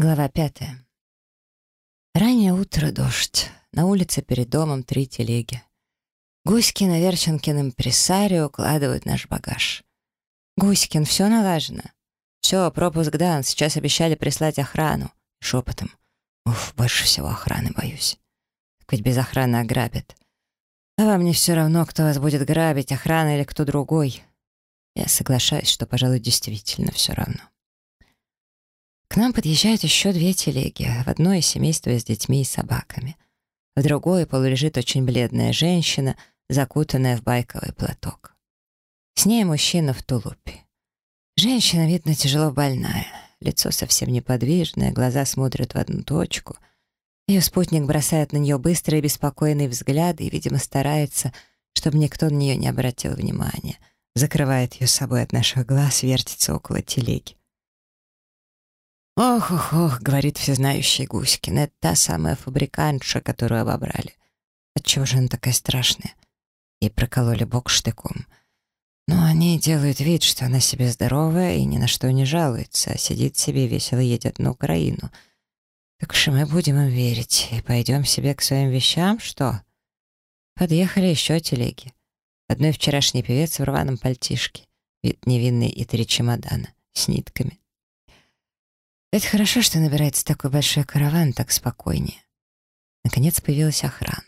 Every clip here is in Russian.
Глава пятая. Раннее утро, дождь. На улице перед домом три телеги. Гуськи на Верченкин импресарио укладывают наш багаж. «Гуськин, все налажено?» «Все, пропуск дан, сейчас обещали прислать охрану». Шепотом. «Уф, больше всего охраны боюсь. Так ведь без охраны ограбят. А вам не все равно, кто вас будет грабить, охрана или кто другой». Я соглашаюсь, что, пожалуй, действительно все равно. К нам подъезжают еще две телеги. В одной семейство с детьми и собаками. В другой полулежит очень бледная женщина, закутанная в байковый платок. С ней мужчина в тулупе. Женщина, видно, тяжело больная. Лицо совсем неподвижное, глаза смотрят в одну точку. Ее спутник бросает на нее быстрый и беспокойный взгляд и, видимо, старается, чтобы никто на нее не обратил внимания. Закрывает ее собой от наших глаз, вертится около телеги. «Ох-ох-ох», — говорит всезнающий Гуськин, — «это та самая фабрикантша, которую обобрали. Отчего же она такая страшная?» И прокололи бок штыком. Но они делают вид, что она себе здоровая и ни на что не жалуется, а сидит себе и весело едет на Украину. Так что мы будем им верить и пойдем себе к своим вещам, что? Подъехали еще телеги. Одной вчерашний певец в рваном пальтишке, вид невинный и три чемодана с нитками. Это хорошо, что набирается такой большой караван, так спокойнее. Наконец появилась охрана.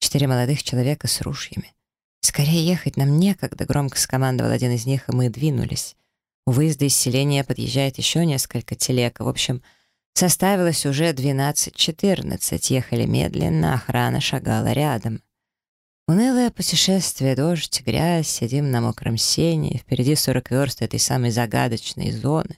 Четыре молодых человека с ружьями. «Скорее ехать нам некогда», — громко скомандовал один из них, и мы двинулись. У выезда из селения подъезжает еще несколько телег. В общем, составилось уже 12-14. Ехали медленно, охрана шагала рядом. Унылое путешествие, дождь, грязь, сидим на мокром сене, впереди 40 верст этой самой загадочной зоны.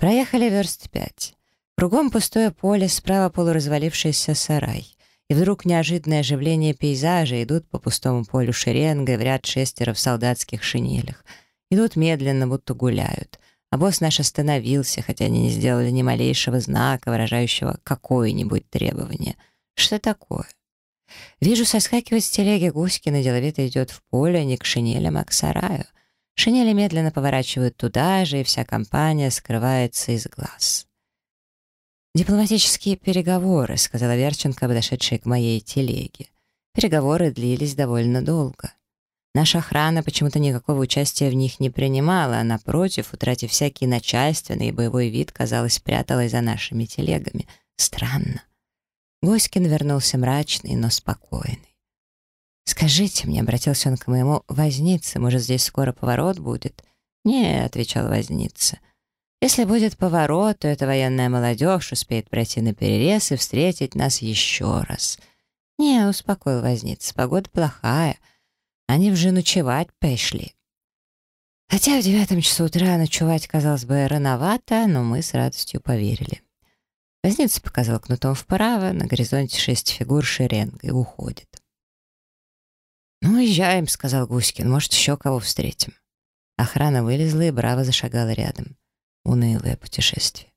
Проехали верст пять. Кругом пустое поле, справа полуразвалившийся сарай. И вдруг неожиданное оживление пейзажа идут по пустому полю шеренгой в ряд шестеро в солдатских шинелях. Идут медленно, будто гуляют. А босс наш остановился, хотя они не сделали ни малейшего знака, выражающего какое-нибудь требование. Что такое? Вижу, соскакивает с телеги Гуськина, деловито идет в поле, не к шинелям, а к сараю — Шинели медленно поворачивают туда же, и вся компания скрывается из глаз. «Дипломатические переговоры», — сказала Верченко, подошедшая к моей телеге. Переговоры длились довольно долго. Наша охрана почему-то никакого участия в них не принимала, а напротив, утратив всякий начальственный и боевой вид, казалось, пряталась за нашими телегами. Странно. Госькин вернулся мрачный, но спокойный. «Скажите мне», — обратился он к моему вознице, «может, здесь скоро поворот будет?» «Не», — отвечал возница. «Если будет поворот, то эта военная молодежь успеет пройти на перерез и встретить нас еще раз». «Не», — успокоил возница, — «погода плохая. Они уже ночевать пришли». Хотя в девятом часу утра ночевать, казалось бы, рановато, но мы с радостью поверили. Возница показал кнутом вправо, на горизонте шесть фигур шеренгой уходит. «Ну, уезжаем», — сказал Гуськин. «Может, еще кого встретим». Охрана вылезла и браво зашагала рядом. Унылое путешествие.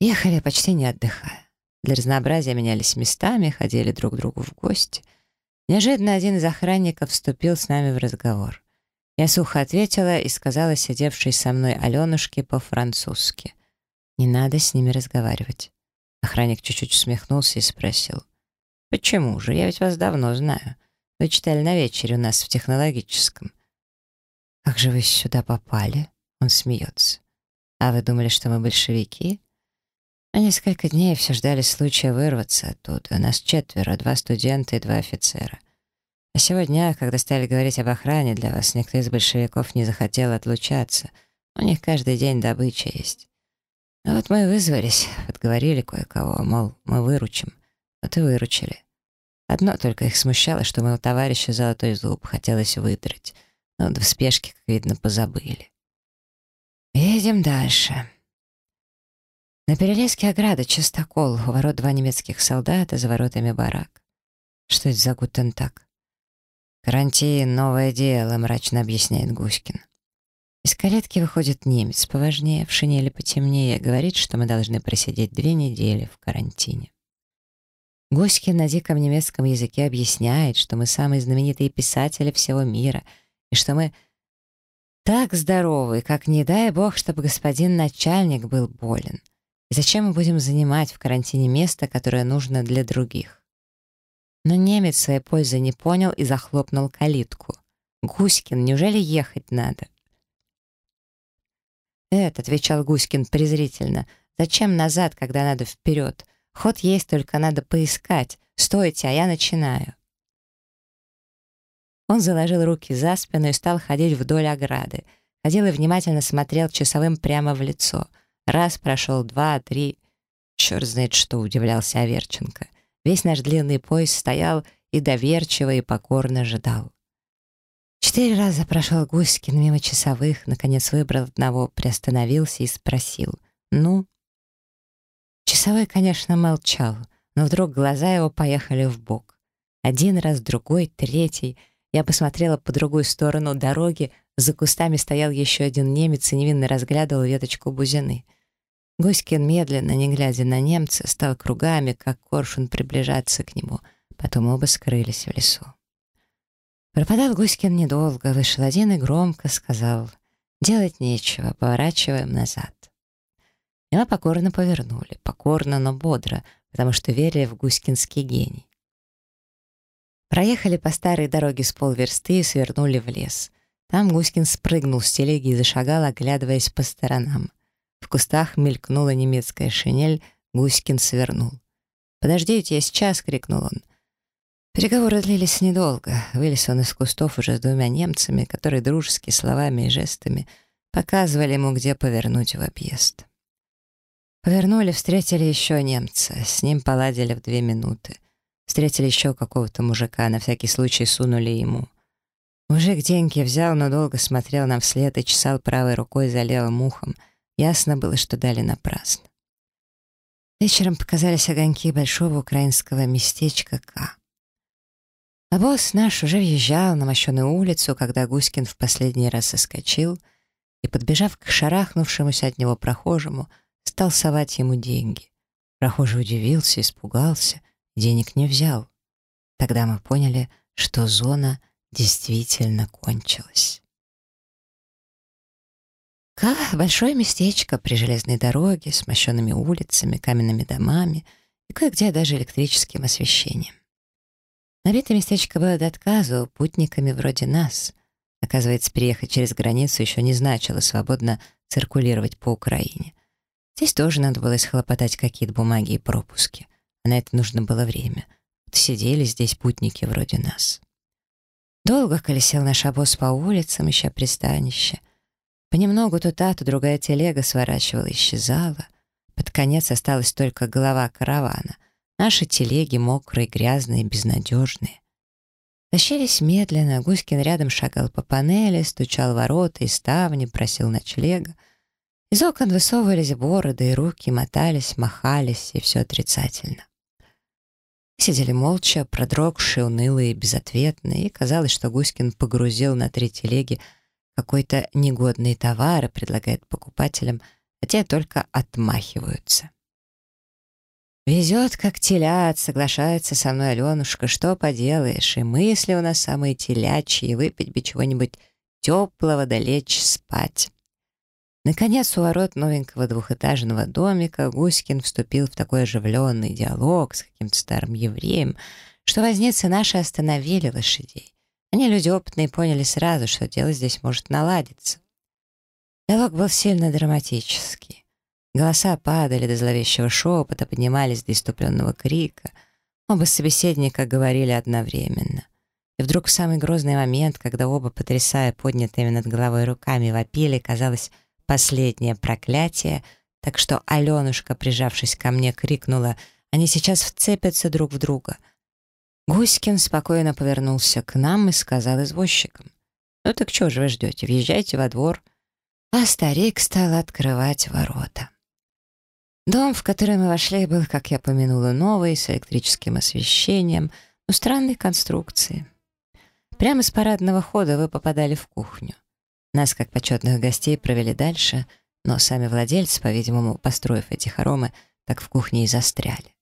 Ехали почти не отдыхая. Для разнообразия менялись местами, ходили друг к другу в гости. Неожиданно один из охранников вступил с нами в разговор. Я сухо ответила и сказала сидевшей со мной Аленушке по-французски. «Не надо с ними разговаривать». Охранник чуть-чуть усмехнулся и спросил. «Почему же? Я ведь вас давно знаю. Вы читали на вечере у нас в технологическом. Как же вы сюда попали? Он смеется. А вы думали, что мы большевики? А несколько дней все ждали случая вырваться оттуда. Нас четверо, два студента и два офицера. А сегодня, когда стали говорить об охране для вас, никто из большевиков не захотел отлучаться. У них каждый день добыча есть. А вот мы вызвались, подговорили кое-кого, мол, мы выручим. Вот и выручили. Одно только их смущало, что моего товарища золотой зуб хотелось выдрать, но в спешке, как видно, позабыли. Едем дальше. На перелеске ограда частокол, у ворот два немецких солдата, за воротами барак. Что это за гутен так? «Карантин — новое дело», — мрачно объясняет Гуськин. Из калетки выходит немец, поважнее, в шинели потемнее, говорит, что мы должны просидеть две недели в карантине. Госькин на диком немецком языке объясняет, что мы самые знаменитые писатели всего мира, и что мы так здоровы, как не дай бог, чтобы господин начальник был болен. И зачем мы будем занимать в карантине место, которое нужно для других? Но немец своей пользы не понял и захлопнул калитку. «Гуськин, неужели ехать надо?» «Эд», — отвечал Гуськин презрительно, — «зачем назад, когда надо вперед? Ход есть, только надо поискать. Стойте, а я начинаю». Он заложил руки за спину и стал ходить вдоль ограды. Ходил и внимательно смотрел часовым прямо в лицо. Раз прошел, два, три. Черт знает что, удивлялся Аверченко. Весь наш длинный поезд стоял и доверчиво и покорно ожидал. Четыре раза прошел Гуськин мимо часовых, наконец выбрал одного, приостановился и спросил. «Ну?» Часовой, конечно, молчал, но вдруг глаза его поехали в бок. Один раз, другой, третий. Я посмотрела по другую сторону дороги, за кустами стоял еще один немец и невинно разглядывал веточку бузины. Гуськин медленно, не глядя на немца, стал кругами, как коршун, приближаться к нему. Потом оба скрылись в лесу. Пропадал Гуськин недолго, вышел один и громко сказал «Делать нечего, поворачиваем назад». Мы покорно повернули, покорно, но бодро, потому что верили в гуськинский гений. Проехали по старой дороге с полверсты и свернули в лес. Там Гуськин спрыгнул с телеги и зашагал, оглядываясь по сторонам. В кустах мелькнула немецкая шинель, Гуськин свернул. «Подождите, я сейчас!» — крикнул он. Переговоры длились недолго. Вылез он из кустов уже с двумя немцами, которые дружески словами и жестами показывали ему, где повернуть в объезд. Повернули, встретили еще немца. С ним поладили в две минуты. Встретили еще какого-то мужика, на всякий случай сунули ему. Мужик деньги взял, но долго смотрел нам вслед и чесал правой рукой за левым ухом. Ясно было, что дали напрасно. Вечером показались огоньки большого украинского местечка К. А босс наш уже въезжал на мощеную улицу, когда Гуськин в последний раз соскочил и, подбежав к шарахнувшемуся от него прохожему, стал совать ему деньги. Прохожий удивился, испугался, денег не взял. Тогда мы поняли, что зона действительно кончилась. Ка — большое местечко при железной дороге с мощенными улицами, каменными домами и кое-где даже электрическим освещением. Набитое местечко было до отказу путниками вроде нас. Оказывается, приехать через границу еще не значило свободно циркулировать по Украине. Здесь тоже надо было схлопотать какие-то бумаги и пропуски. А на это нужно было время. Вот сидели здесь путники вроде нас. Долго колесил наш обоз по улицам, ища пристанище. Понемногу то та, то другая телега сворачивала и исчезала. Под конец осталась только голова каравана — Наши телеги мокрые, грязные, безнадежные. Тащились медленно, Гуськин рядом шагал по панели, стучал ворота и ставни, просил ночлега. Из окон высовывались бороды, и руки мотались, махались, и все отрицательно. Сидели молча, продрогшие, унылые, безответные, и казалось, что Гуськин погрузил на три телеги какой-то негодный товар и предлагает покупателям, а те только отмахиваются. «Везет, как телят», — соглашается со мной Аленушка, «что поделаешь, и мысли у нас самые телячьи, выпить бы чего-нибудь теплого да лечь спать». Наконец, у ворот новенького двухэтажного домика Гуськин вступил в такой оживленный диалог с каким-то старым евреем, что возницы наши остановили лошадей. Они, люди опытные, поняли сразу, что дело здесь может наладиться. Диалог был сильно драматический. Голоса падали до зловещего шепота, поднимались до иступленного крика. Оба собеседника говорили одновременно. И вдруг в самый грозный момент, когда оба, потрясая поднятыми над головой руками, вопили, казалось, последнее проклятие, так что Аленушка, прижавшись ко мне, крикнула «Они сейчас вцепятся друг в друга!» Гуськин спокойно повернулся к нам и сказал извозчикам «Ну так что же вы ждете? Въезжайте во двор». А старик стал открывать ворота. Дом, в который мы вошли, был, как я помянула, новый, с электрическим освещением, но странной конструкции. Прямо с парадного хода вы попадали в кухню. Нас, как почетных гостей, провели дальше, но сами владельцы, по-видимому, построив эти хоромы, так в кухне и застряли.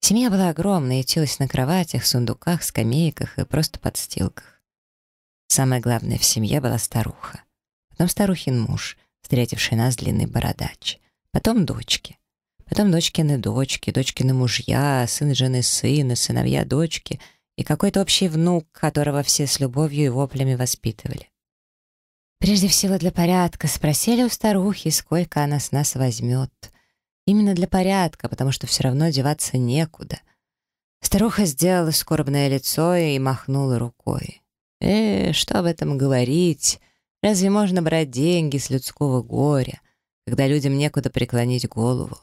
Семья была огромная, ютилась на кроватях, сундуках, скамейках и просто подстилках. Самое главное в семье была старуха. Потом старухин муж, встретивший нас длинный бородач — потом дочки. потом дочкины дочки, дочкины мужья, сын жены сына, сыновья дочки и какой-то общий внук, которого все с любовью и воплями воспитывали. Прежде всего для порядка спросили у старухи, сколько она с нас возьмет. Именно для порядка, потому что все равно деваться некуда. Старуха сделала скорбное лицо и махнула рукой. «Э, что об этом говорить? Разве можно брать деньги с людского горя, когда людям некуда преклонить голову?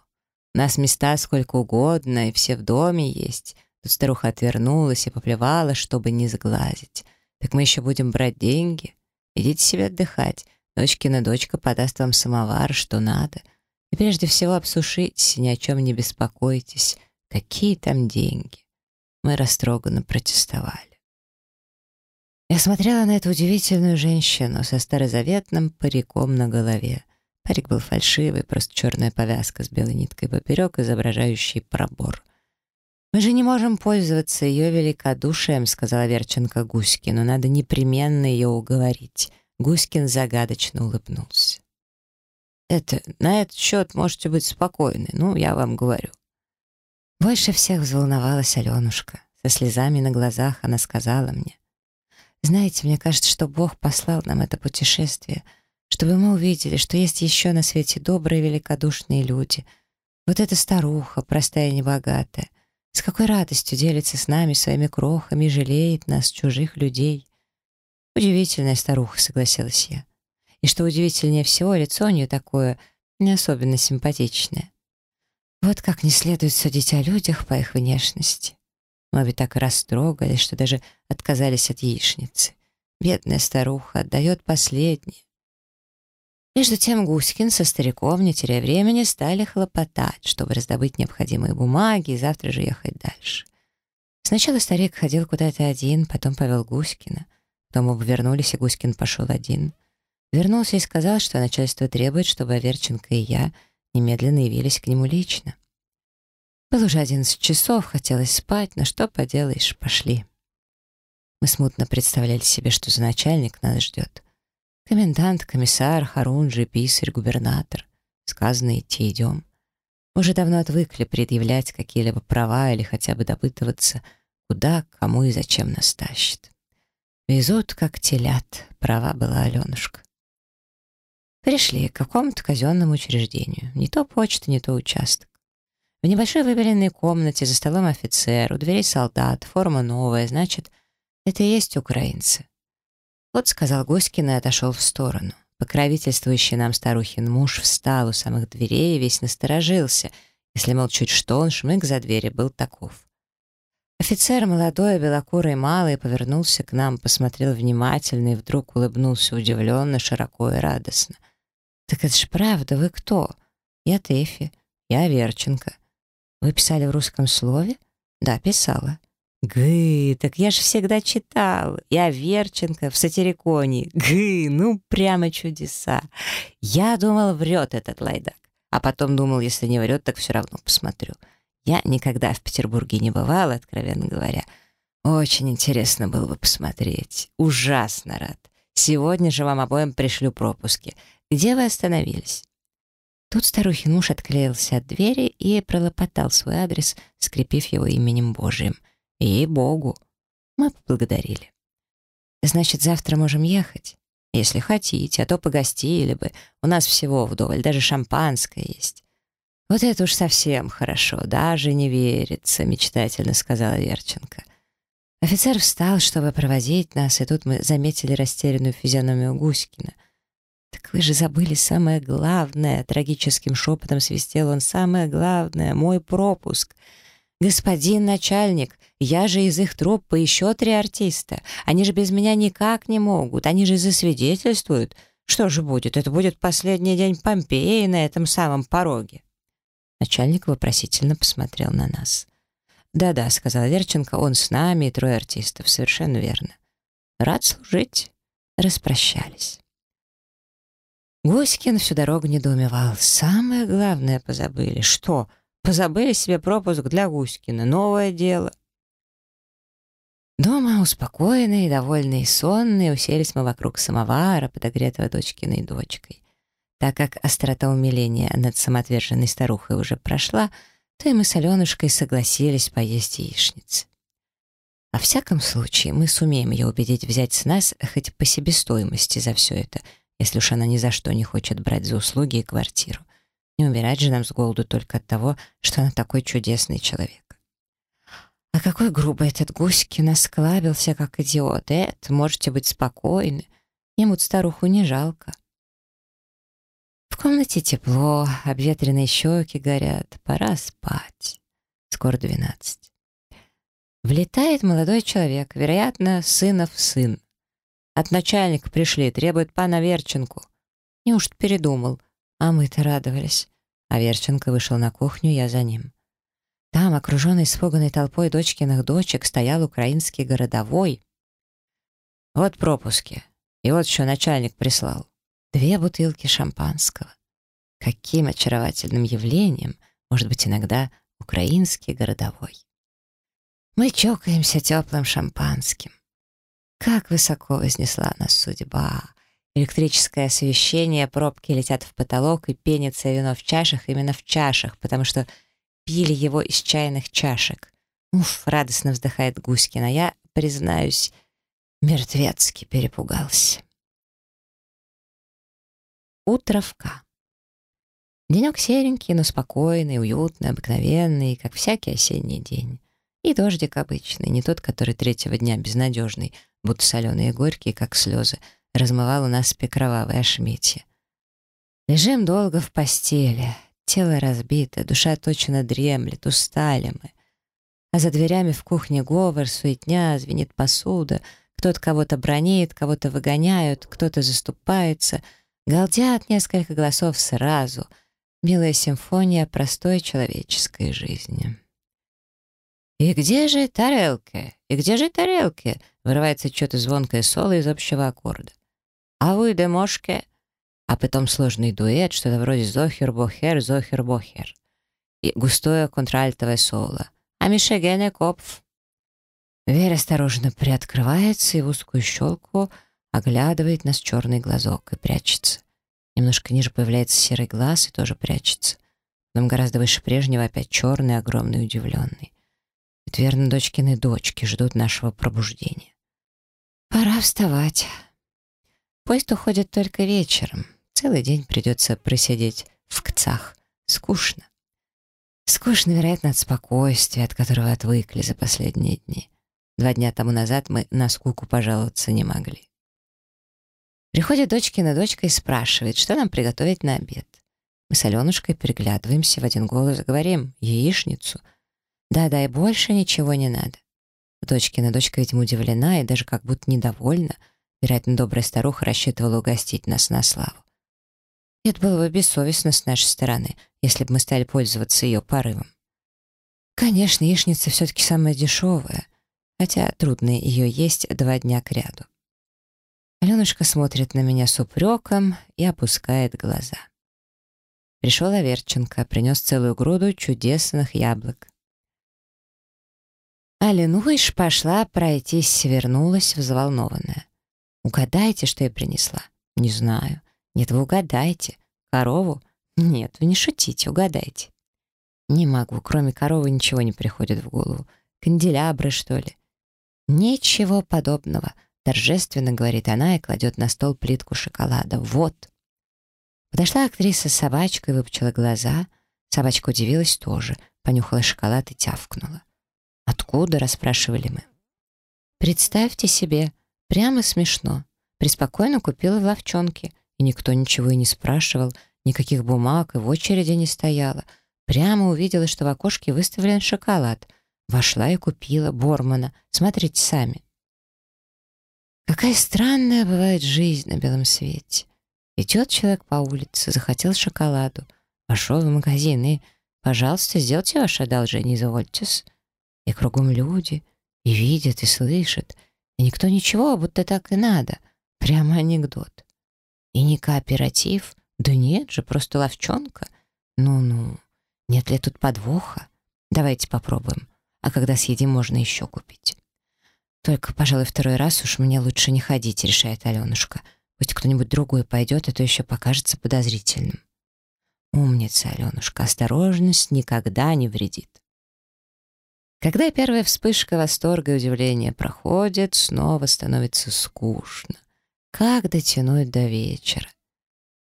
У нас места сколько угодно, и все в доме есть». Тут старуха отвернулась и поплевала, чтобы не сглазить. «Так мы еще будем брать деньги? Идите себе отдыхать. Дочкина дочка подаст вам самовар, что надо. И прежде всего обсушитесь, ни о чем не беспокойтесь. Какие там деньги?» Мы растроганно протестовали. Я смотрела на эту удивительную женщину со старозаветным париком на голове. Парик был фальшивый, просто черная повязка с белой ниткой поперек, изображающий пробор. «Мы же не можем пользоваться ее великодушием», — сказала Верченко Гуськину. «Надо непременно ее уговорить». Гуськин загадочно улыбнулся. «Это, на этот счет можете быть спокойны, ну, я вам говорю». Больше всех взволновалась Аленушка. Со слезами на глазах она сказала мне. Знаете, мне кажется, что Бог послал нам это путешествие, чтобы мы увидели, что есть еще на свете добрые великодушные люди. Вот эта старуха, простая и небогатая, с какой радостью делится с нами своими крохами и жалеет нас, чужих людей. Удивительная старуха, согласилась я. И что удивительнее всего, лицо у нее такое не особенно симпатичное. Вот как не следует судить о людях по их внешности. Мы обе так растрогались, что даже отказались от яичницы. Бедная старуха отдает последнее. Между тем Гуськин со стариком, не теряя времени, стали хлопотать, чтобы раздобыть необходимые бумаги и завтра же ехать дальше. Сначала старик ходил куда-то один, потом повел Гуськина. Потом оба вернулись, и Гуськин пошел один. Вернулся и сказал, что начальство требует, чтобы Аверченко и я немедленно явились к нему лично. Было уже одиннадцать часов, хотелось спать, но что поделаешь, пошли. Мы смутно представляли себе, что за начальник нас ждет. Комендант, комиссар, хорунжий, писарь, губернатор. Сказано, идти идем. Мы уже давно отвыкли предъявлять какие-либо права или хотя бы допытываться, куда, кому и зачем нас тащат. Везут, как телят, права была Аленушка. Пришли к какому-то казенному учреждению. Не то почта, не то участок. В небольшой выбеленной комнате за столом офицер, у дверей солдат, форма новая, значит, это и есть украинцы. Вот, сказал Госькин и отошел в сторону. Покровительствующий нам старухин муж встал у самых дверей и весь насторожился. Если, мол, чуть что, он шмык за двери был таков. Офицер, молодой, белокурый, малый, повернулся к нам, посмотрел внимательно и вдруг улыбнулся удивленно, широко и радостно. «Так это ж правда, вы кто?» «Я Тэфи, я Верченко. Вы писали в русском слове? Да, писала. Гы, так я же всегда читал. Я Верченко в сатириконе. Гы, ну прямо чудеса. Я думал, врет этот лайдак. А потом думал, если не врет, так все равно посмотрю. Я никогда в Петербурге не бывал, откровенно говоря. Очень интересно было бы посмотреть. Ужасно рад. Сегодня же вам обоим пришлю пропуски. Где вы остановились? Тут старухин муж отклеился от двери и пролопотал свой адрес, скрепив его именем Божиим. Ей-богу! Мы поблагодарили. «Значит, завтра можем ехать?» «Если хотите, а то погостили бы. У нас всего вдоволь, даже шампанское есть». «Вот это уж совсем хорошо, даже не верится», — мечтательно сказала Верченко. Офицер встал, чтобы проводить нас, и тут мы заметили растерянную физиономию Гуськина. «Так вы же забыли самое главное!» Трагическим шепотом свистел он. «Самое главное! Мой пропуск!» «Господин начальник, я же из их труппы еще три артиста. Они же без меня никак не могут. Они же засвидетельствуют. Что же будет? Это будет последний день Помпеи на этом самом пороге». Начальник вопросительно посмотрел на нас. «Да-да», — сказал Верченко, — «он с нами и трое артистов. Совершенно верно». «Рад служить». Распрощались. Гуськин всю дорогу недоумевал. Самое главное позабыли. Что? Позабыли себе пропуск для Гуськина. Новое дело. Дома, успокоенные, довольные сонные, уселись мы вокруг самовара, подогретого дочкиной дочкой. Так как острота умиления над самоотверженной старухой уже прошла, то и мы с Аленушкой согласились поесть яичницы. Во всяком случае, мы сумеем ее убедить взять с нас хоть по себестоимости за все это, если уж она ни за что не хочет брать за услуги и квартиру. Не умирать же нам с голоду только от того, что она такой чудесный человек. А какой грубый этот Гуськин осклабился, как идиот. Эд, можете быть спокойны. Ему старуху не жалко. В комнате тепло, обветренные щеки горят. Пора спать. Скоро двенадцать. Влетает молодой человек, вероятно, сынов сын. От начальника пришли, требует пана Верченку. Неужто передумал? А мы-то радовались. А Верченко вышел на кухню, я за ним. Там, окруженный испуганной толпой дочкиных дочек, стоял украинский городовой. Вот пропуски. И вот еще начальник прислал. Две бутылки шампанского. Каким очаровательным явлением может быть иногда украинский городовой. Мы чокаемся теплым шампанским. Как высоко вознесла нас судьба. Электрическое освещение, пробки летят в потолок и пенится вино в чашах именно в чашах, потому что пили его из чайных чашек. Уф, радостно вздыхает Гуськина. Я, признаюсь, мертвецки перепугался. Утровка. Денек серенький, но спокойный, уютный, обыкновенный, как всякий осенний день. И дождик обычный, не тот, который третьего дня безнадежный, будто соленые и горькие, как слезы, размывал у нас кровавое ошметье. Лежим долго в постели, тело разбито, душа точно дремлет, устали мы. А за дверями в кухне говор, суетня, звенит посуда, кто-то кого-то бронит, кого-то выгоняют, кто-то заступается, галдят несколько голосов сразу. Милая симфония простой человеческой жизни. «И где же тарелки? И где же тарелки?» Вырывается что-то звонкое соло из общего аккорда. «А вы, демошки?» А потом сложный дуэт, что-то вроде «Зохер-бохер, зохер-бохер». И густое контральтовое соло. «А Мишегене Копф?» Дверь осторожно приоткрывается и в узкую щелку оглядывает нас черный глазок и прячется. Немножко ниже появляется серый глаз и тоже прячется. Потом гораздо выше прежнего опять черный, огромный, удивленный. Это верно дочкины дочки ждут нашего пробуждения. Пора вставать. Поезд уходит только вечером. Целый день придется просидеть в кцах. Скучно. Скучно, вероятно, от спокойствия, от которого отвыкли за последние дни. Два дня тому назад мы на скуку пожаловаться не могли. Приходит дочкина дочка и спрашивает, что нам приготовить на обед. Мы с Аленушкой переглядываемся в один голос, говорим «яичницу», да-да, и больше ничего не надо. Дочкина дочка, видимо, удивлена и даже как будто недовольна. Вероятно, добрая старуха рассчитывала угостить нас на славу. это было бы бессовестно с нашей стороны, если бы мы стали пользоваться ее порывом. Конечно, яичница все-таки самая дешевая, хотя трудно ее есть два дня к ряду. Аленушка смотрит на меня с упреком и опускает глаза. Пришел Аверченко, принес целую груду чудесных яблок. Аленуиш пошла пройтись, вернулась взволнованная. «Угадайте, что я принесла?» «Не знаю». «Нет, вы угадайте. Корову?» «Нет, вы не шутите, угадайте». «Не могу, кроме коровы ничего не приходит в голову. Канделябры, что ли?» «Ничего подобного», — торжественно говорит она и кладет на стол плитку шоколада. «Вот». Подошла актриса с собачкой, выпучила глаза. Собачка удивилась тоже, понюхала шоколад и тявкнула. «Откуда?» — расспрашивали мы. «Представьте себе, прямо смешно. Преспокойно купила в ловчонке, и никто ничего и не спрашивал, никаких бумаг и в очереди не стояла. Прямо увидела, что в окошке выставлен шоколад. Вошла и купила Бормана. Смотрите сами». Какая странная бывает жизнь на белом свете. Идет человек по улице, захотел шоколаду, вошел в магазин и, пожалуйста, сделайте ваше одолжение, извольтесь. И кругом люди, и видят, и слышат. И никто ничего, будто так и надо. Прямо анекдот. И не кооператив? Да нет же, просто ловчонка. Ну-ну, нет ли тут подвоха? Давайте попробуем. А когда съедим, можно еще купить. Только, пожалуй, второй раз уж мне лучше не ходить, решает Аленушка. Пусть кто-нибудь другой пойдет, это еще покажется подозрительным. Умница, Аленушка, осторожность никогда не вредит. Когда первая вспышка восторга и удивления проходит, снова становится скучно. Как дотянуть до вечера?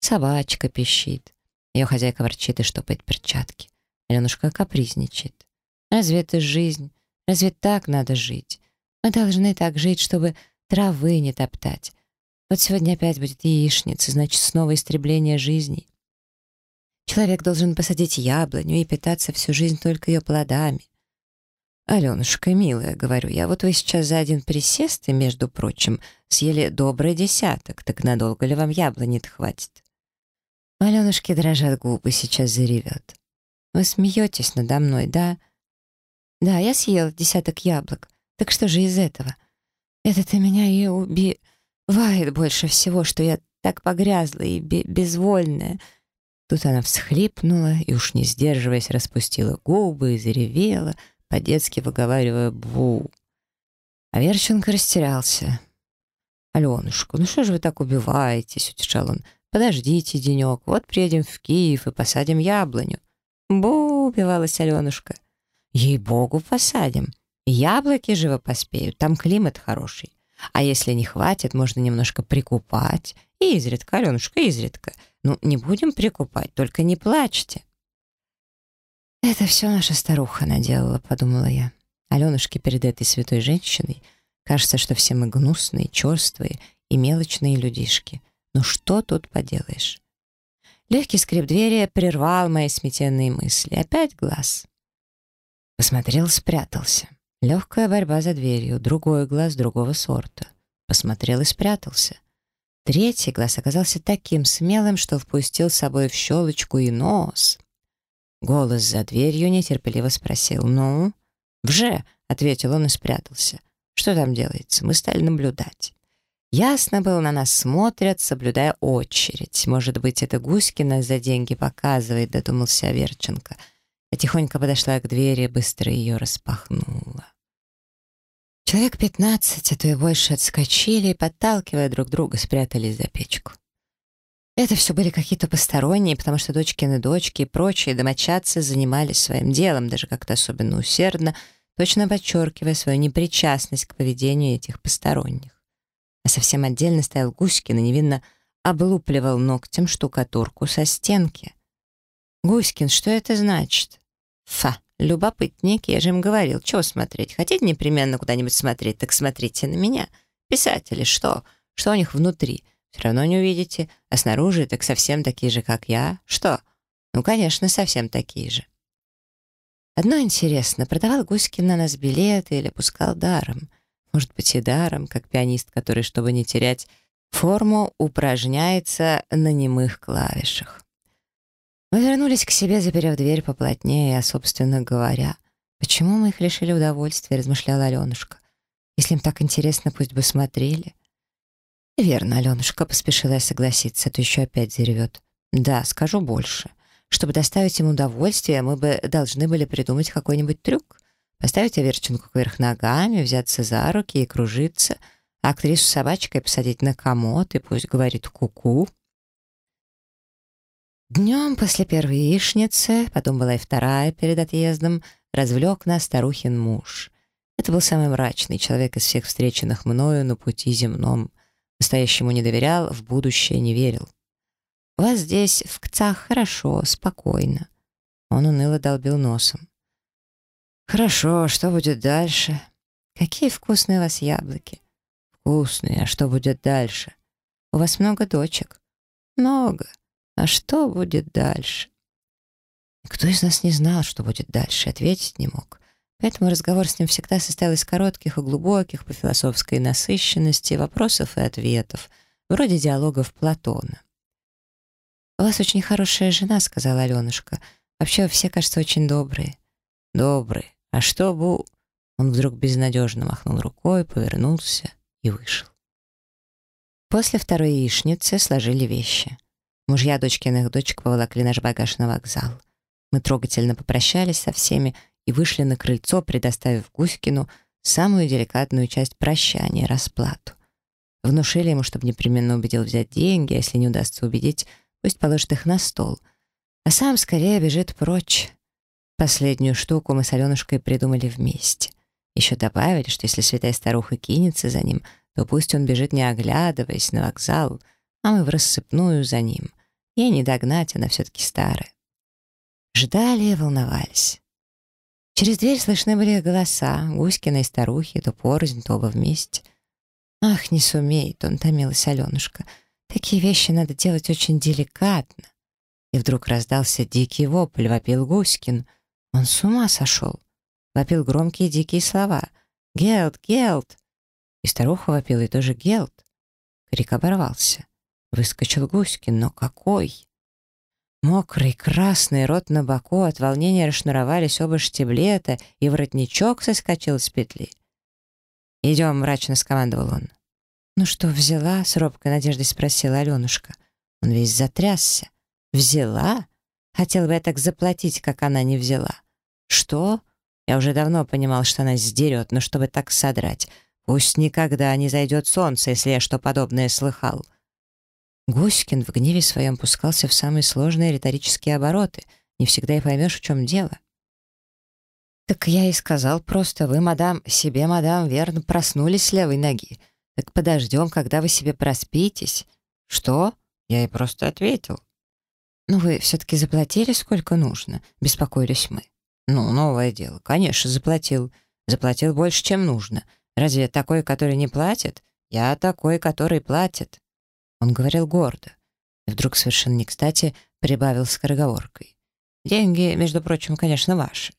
Собачка пищит. Ее хозяйка ворчит и штопает перчатки. Аленушка капризничает. Разве это жизнь? Разве так надо жить? Мы должны так жить, чтобы травы не топтать. Вот сегодня опять будет яичница, значит, снова истребление жизней. Человек должен посадить яблоню и питаться всю жизнь только ее плодами. «Аленушка, милая, — говорю я, — вот вы сейчас за один присест и, между прочим, съели добрый десяток, так надолго ли вам яблони-то хватит?» У Аленушки дрожат губы, сейчас заревет. «Вы смеетесь надо мной, да?» «Да, я съел десяток яблок. Так что же из этого? Это-то меня и убивает больше всего, что я так погрязла и безвольная». Тут она всхлипнула и, уж не сдерживаясь, распустила губы и заревела — по-детски выговаривая «бу». А Верченко растерялся. «Аленушка, ну что же вы так убиваетесь?» — утешал он. «Подождите денек, вот приедем в Киев и посадим яблоню». «Бу!» — убивалась Аленушка. «Ей-богу, посадим. Яблоки живо поспеют, там климат хороший. А если не хватит, можно немножко прикупать. Изредка, Аленушка, изредка. Ну, не будем прикупать, только не плачьте». «Это все наша старуха наделала», — подумала я. Аленушке перед этой святой женщиной кажется, что все мы гнусные, черствые и мелочные людишки. Ну что тут поделаешь? Легкий скрип двери прервал мои сметенные мысли. Опять глаз. Посмотрел, спрятался. Легкая борьба за дверью, другой глаз другого сорта. Посмотрел и спрятался. Третий глаз оказался таким смелым, что впустил с собой в щелочку и нос — Голос за дверью нетерпеливо спросил «Ну?» «Вже», — ответил он и спрятался. «Что там делается? Мы стали наблюдать». Ясно было, на нас смотрят, соблюдая очередь. Может быть, это Гуськина за деньги показывает, додумался Аверченко. Я тихонько подошла к двери, быстро ее распахнула. Человек пятнадцать, а то и больше отскочили подталкивая друг друга, спрятались за печку. Это все были какие-то посторонние, потому что дочкины дочки и прочие домочадцы занимались своим делом, даже как-то особенно усердно, точно подчеркивая свою непричастность к поведению этих посторонних. А совсем отдельно стоял Гуськин и невинно облупливал ногтем штукатурку со стенки. «Гуськин, что это значит?» «Фа, любопытник, я же им говорил, чего смотреть? Хотите непременно куда-нибудь смотреть, так смотрите на меня. Писатели, что? Что у них внутри?» Все равно не увидите, а снаружи так совсем такие же, как я. Что? Ну, конечно, совсем такие же. Одно интересно, продавал Гуськин на нас билеты или пускал даром? Может быть, и даром, как пианист, который, чтобы не терять форму, упражняется на немых клавишах. Мы вернулись к себе, заперев дверь поплотнее, а, собственно говоря, почему мы их лишили удовольствия, размышляла Аленушка. Если им так интересно, пусть бы смотрели. «Верно, Аленушка», — поспешила я согласиться, а то еще опять заревет. «Да, скажу больше. Чтобы доставить ему удовольствие, мы бы должны были придумать какой-нибудь трюк. Поставить Аверченку кверх ногами, взяться за руки и кружиться, а актрису собачкой посадить на комод и пусть говорит «ку-ку». Днем после первой яичницы, потом была и вторая перед отъездом, развлек нас старухин муж. Это был самый мрачный человек из всех встреченных мною на пути земном. Настоящему не доверял, в будущее не верил. «У вас здесь в КЦах хорошо, спокойно». Он уныло долбил носом. «Хорошо, что будет дальше?» «Какие вкусные у вас яблоки?» «Вкусные, а что будет дальше?» «У вас много дочек?» «Много. А что будет дальше?» Кто из нас не знал, что будет дальше, ответить не мог. Поэтому разговор с ним всегда состоял из коротких и глубоких по философской насыщенности вопросов и ответов, вроде диалогов Платона. «У вас очень хорошая жена», — сказала Аленушка. «Вообще все, кажется, очень добрые». «Добрые. А что бу...» Он вдруг безнадежно махнул рукой, повернулся и вышел. После второй яичницы сложили вещи. Мужья дочкиных дочек поволокли наш багаж на вокзал. Мы трогательно попрощались со всеми, и вышли на крыльцо, предоставив Гуськину самую деликатную часть прощания — расплату. Внушили ему, чтобы непременно убедил взять деньги, а если не удастся убедить, пусть положит их на стол. А сам скорее бежит прочь. Последнюю штуку мы с Аленушкой придумали вместе. Еще добавили, что если святая старуха кинется за ним, то пусть он бежит не оглядываясь на вокзал, а мы в рассыпную за ним. Ей не догнать, она все-таки старая. Ждали и волновались. Через дверь слышны были голоса, Гуськина и старухи, то порознь, то оба вместе. «Ах, не сумеет он», — томилась Аленушка. «Такие вещи надо делать очень деликатно». И вдруг раздался дикий вопль, вопил Гуськин. Он с ума сошел. Вопил громкие дикие слова. «Гелт! Гелт!» И старуха вопила, и тоже «Гелт!» Крик оборвался. Выскочил Гуськин, но какой? Мокрый, красный, рот на боку, от волнения расшнуровались оба штиблета, и воротничок соскочил с петли. «Идем», — мрачно скомандовал он. «Ну что, взяла?» — с робкой надеждой спросила Аленушка. Он весь затрясся. «Взяла? Хотел бы я так заплатить, как она не взяла». «Что?» Я уже давно понимал, что она сдерет, но чтобы так содрать. Пусть никогда не зайдет солнце, если я что подобное слыхал. Гуськин в гневе своем пускался в самые сложные риторические обороты. Не всегда и поймешь, в чем дело. «Так я и сказал просто, вы, мадам, себе, мадам, верно, проснулись левой ноги. Так подождем, когда вы себе проспитесь». «Что?» Я и просто ответил. «Ну, вы все-таки заплатили, сколько нужно?» — беспокоились мы. «Ну, новое дело. Конечно, заплатил. Заплатил больше, чем нужно. Разве такой, который не платит? Я такой, который платит». Он говорил гордо. И вдруг совершенно не кстати прибавил скороговоркой. «Деньги, между прочим, конечно, ваши.